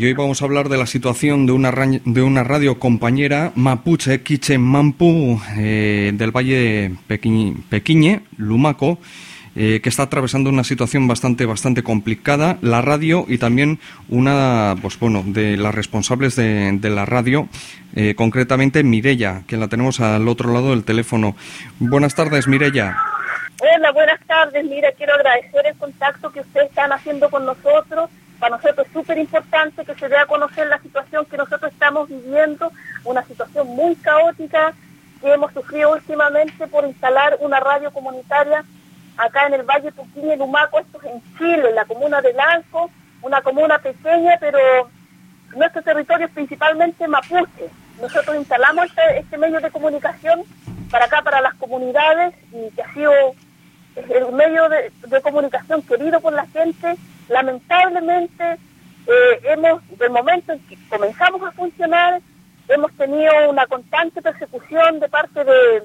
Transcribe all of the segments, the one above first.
y hoy vamos a hablar de la situación de una, de una radio compañera Mapuche Quiche Mampu eh, del Valle Pequiñe, Lumaco, eh, que está atravesando una situación bastante, bastante complicada. La radio y también una, pues bueno, de las responsables de, la radio, eh, concretamente Mirella, que la tenemos al otro lado del teléfono. Buenas tardes, Mirella. Hola, buenas tardes. Mira, quiero agradecer el contacto que ustedes están haciendo con nosotros. Para nosotros es súper importante que se dé a conocer la situación que nosotros estamos viviendo, una situación muy caótica que hemos sufrido últimamente por instalar una radio comunitaria acá en el Valle Puquín y Lumaco, esto es en Chile, en la comuna de Lanco, una comuna pequeña, pero nuestro territorio es principalmente mapuche. Nosotros instalamos este, este, medio de comunicación para acá, para las comunidades, y que ha sido el medio de, comunicación querido por la gente. Lamentablemente, eh, hemos, del momento en que comenzamos a funcionar, hemos tenido una constante persecución de parte de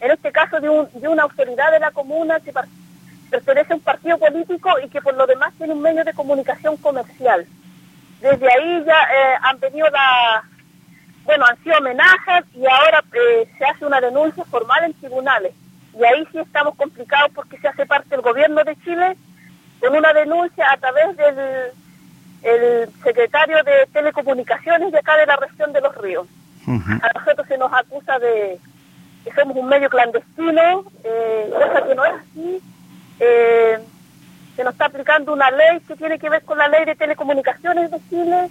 en este caso de, una autoridad de la comuna que pertenece a un partido político y que por lo demás tiene un medio de comunicación comercial. Desde ahí ya eh, han venido la, bueno, han sido amenazas y ahora eh, se hace una denuncia formal en tribunales. Y ahí sí estamos complicados porque se hace parte del gobierno de Chile con una denuncia a través del el secretario de Telecomunicaciones de acá de la región de Los Ríos. A nosotros se nos acusa de, que somos un medio clandestino, eh, cosa que no es así. Eh, se nos está aplicando una ley que tiene que ver con la ley de telecomunicaciones de Chile.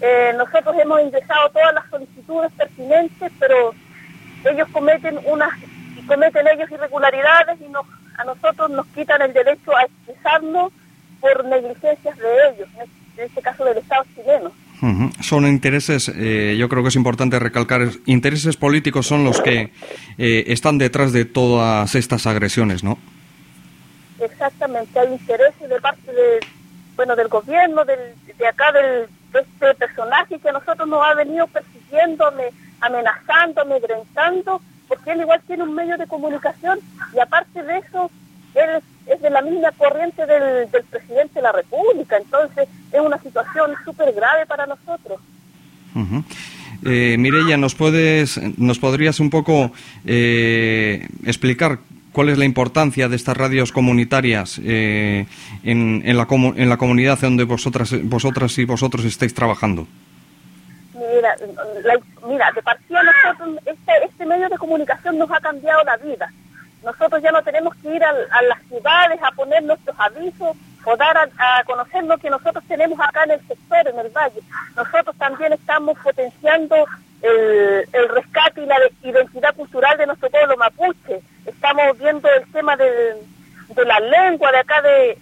Eh, nosotros hemos ingresado todas las solicitudes pertinentes, pero ellos cometen unas cometen ellos irregularidades y nos, a nosotros nos quitan el derecho a expresarnos por negligencias de ellos, en este caso del Estado chileno. Son intereses, eh, yo creo que es importante recalcar, intereses políticos son los que eh, están detrás de todas estas agresiones, ¿no? Exactamente, hay intereses de parte de, bueno, del gobierno, del, de acá, del, de este personaje que a nosotros nos ha venido persiguiendo, amenazando, amedrentando, porque él igual tiene un medio de comunicación y aparte de eso, él es de la misma corriente del, presidente de la República, entonces es una situación súper grave para nosotros. Eh, Mireya, ¿nos, puedes, ¿nos podrías un poco eh, explicar cuál es la importancia de estas radios comunitarias eh, en, en, la, en la comunidad donde vosotras, vosotras y vosotros estáis trabajando? Mira, mira de partida nosotros, este, este medio de comunicación nos ha cambiado la vida nosotros ya no tenemos que ir a, las ciudades a poner nuestros avisos o dar a, conocer lo que nosotros tenemos acá en el sector, en el valle. Nosotros también estamos potenciando el, rescate y la identidad cultural de nuestro pueblo mapuche. Estamos viendo el tema de la lengua de acá de,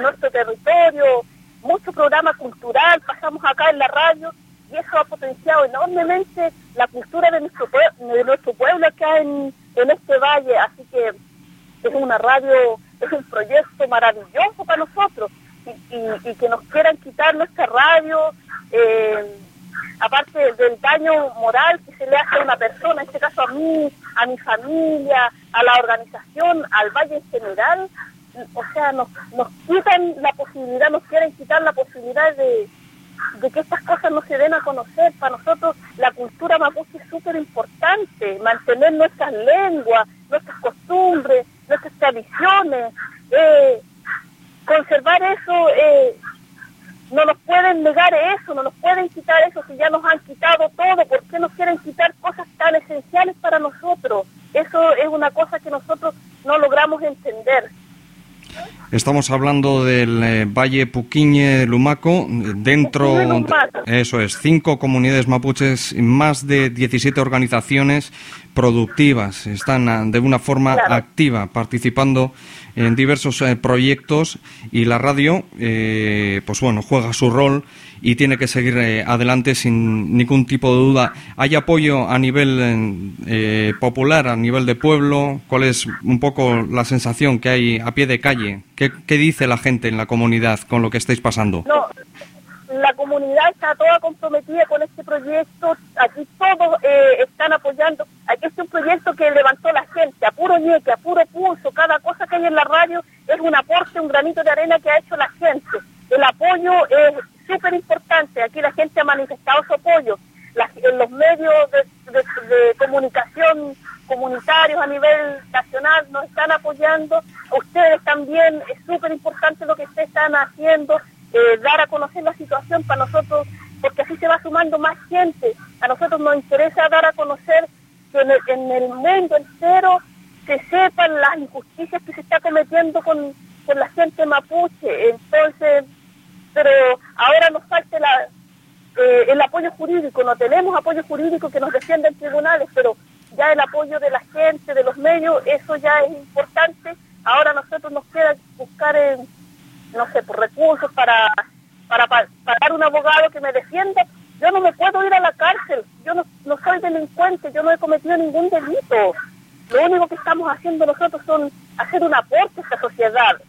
nuestro territorio, mucho programa cultural, pasamos acá en la radio y eso ha potenciado enormemente la cultura de nuestro, de nuestro pueblo acá en en este valle, así que es una radio, es un proyecto maravilloso para nosotros y, que nos quieran quitar nuestra radio, eh, aparte del daño moral que se le hace a una persona, en este caso a mí, a mi familia, a la organización, al valle en general, o sea, nos, nos quitan la posibilidad, nos quieren quitar la posibilidad de, de que estas cosas no se den a conocer. Para nosotros la cultura mapuche es súper importante, mantener nuestras lenguas, nuestras costumbres, nuestras tradiciones, eh, conservar eso, eh, no nos pueden negar eso, no nos pueden quitar eso si ya nos han quitado todo, ¿por qué nos quieren quitar cosas tan esenciales para nosotros? Eso es una cosa que nosotros no logramos entender. Estamos hablando del eh, Valle Puquiñe Lumaco, dentro, eso es, cinco comunidades mapuches, más de 17 organizaciones productivas, están ah, de una forma activa participando en diversos eh, proyectos y la radio, eh, pues bueno, juega su rol y tiene que seguir adelante sin ningún tipo de duda. ¿Hay apoyo a nivel popular, a nivel de pueblo? ¿Cuál es un poco la sensación que hay a pie de calle? ¿Qué, dice la gente en la comunidad con lo que estáis pasando? No, la comunidad está toda comprometida con este proyecto. Aquí todos eh, están apoyando. Aquí es un proyecto que levantó la gente, a puro ñeque, a puro pulso. Cada cosa que hay en la radio es un aporte, un granito de arena que ha hecho la gente. El apoyo es súper importante importante. Aquí la gente ha manifestado su apoyo. en los medios de, comunitarios a nivel nacional nos están apoyando. Ustedes también, es súper importante lo que ustedes están haciendo, eh, dar a conocer la situación para nosotros, porque así se va sumando más gente. A nosotros nos interesa dar a conocer que en el, en el mundo entero se sepan las injusticias que se está cometiendo con, con la gente mapuche. Entonces, pero ahora nos falta la, eh, el apoyo jurídico, no tenemos apoyo jurídico que nos defienda en tribunales, pero ya el apoyo de la gente, de los medios, eso ya es importante. Ahora nosotros nos queda buscar, no sé, por recursos para, para, pagar un abogado que me defienda. Yo no me puedo ir a la cárcel, yo no, no soy delincuente, yo no he cometido ningún delito. Lo único que estamos haciendo nosotros son hacer un aporte a esta sociedad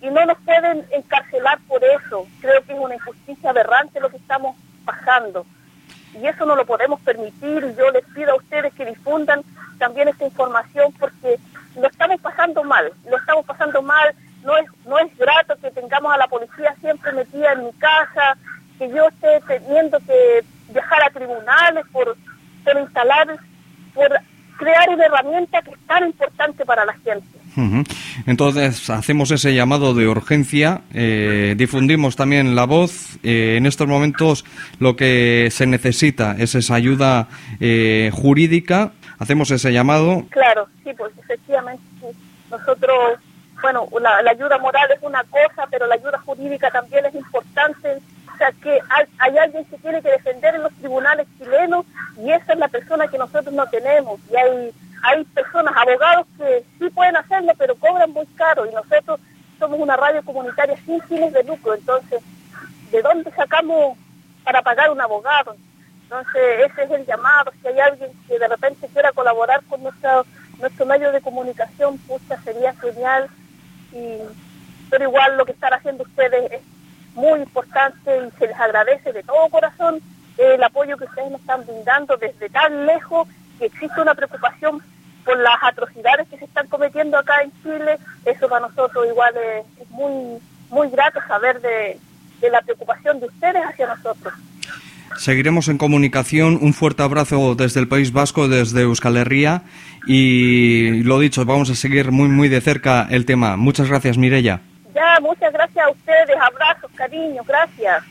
y no nos pueden encarcelar por eso. Creo que es una injusticia aberrante lo que estamos pasando y eso no lo podemos permitir yo les pido a ustedes que difundan también esta información porque lo estamos pasando mal, lo estamos pasando mal, no es, no es grato que tengamos a la policía siempre metida en mi casa, que yo esté teniendo que viajar a tribunales por, por instalar, por crear una herramienta que es tan importante para la gente. Entonces hacemos ese llamado de urgencia, eh, difundimos también la voz. Eh, en estos momentos lo que se necesita es esa ayuda eh, jurídica. Hacemos ese llamado. Claro, sí, pues efectivamente nosotros, bueno, la, ayuda moral es una cosa, pero la ayuda jurídica también es importante. O sea, que hay, hay alguien que tiene que defender en los tribunales chilenos y esa es la persona que nosotros no tenemos. Y hay hay personas, abogados que sí pueden hacerlo, pero cobran muy caro y nosotros somos una comunitaria sin fines de lucro, entonces, ¿de dónde sacamos para pagar un abogado? Entonces, ese es el llamado, si hay alguien que de repente quiera colaborar con nuestro, nuestro medio de comunicación, pucha, sería genial, y, pero igual lo que están haciendo ustedes es muy importante y se les agradece de todo corazón el apoyo que ustedes nos están brindando desde tan lejos que existe una preocupación por las atrocidades que se están cometiendo acá en Chile, eso para nosotros igual es, muy, muy grato saber de, la preocupación de ustedes hacia nosotros. Seguiremos en comunicación. Un fuerte abrazo desde el País Vasco, desde Euskal Herria. Y lo dicho, vamos a seguir muy, muy de cerca el tema. Muchas gracias, Mirella. Ya, muchas gracias a ustedes. Abrazos, cariño, gracias.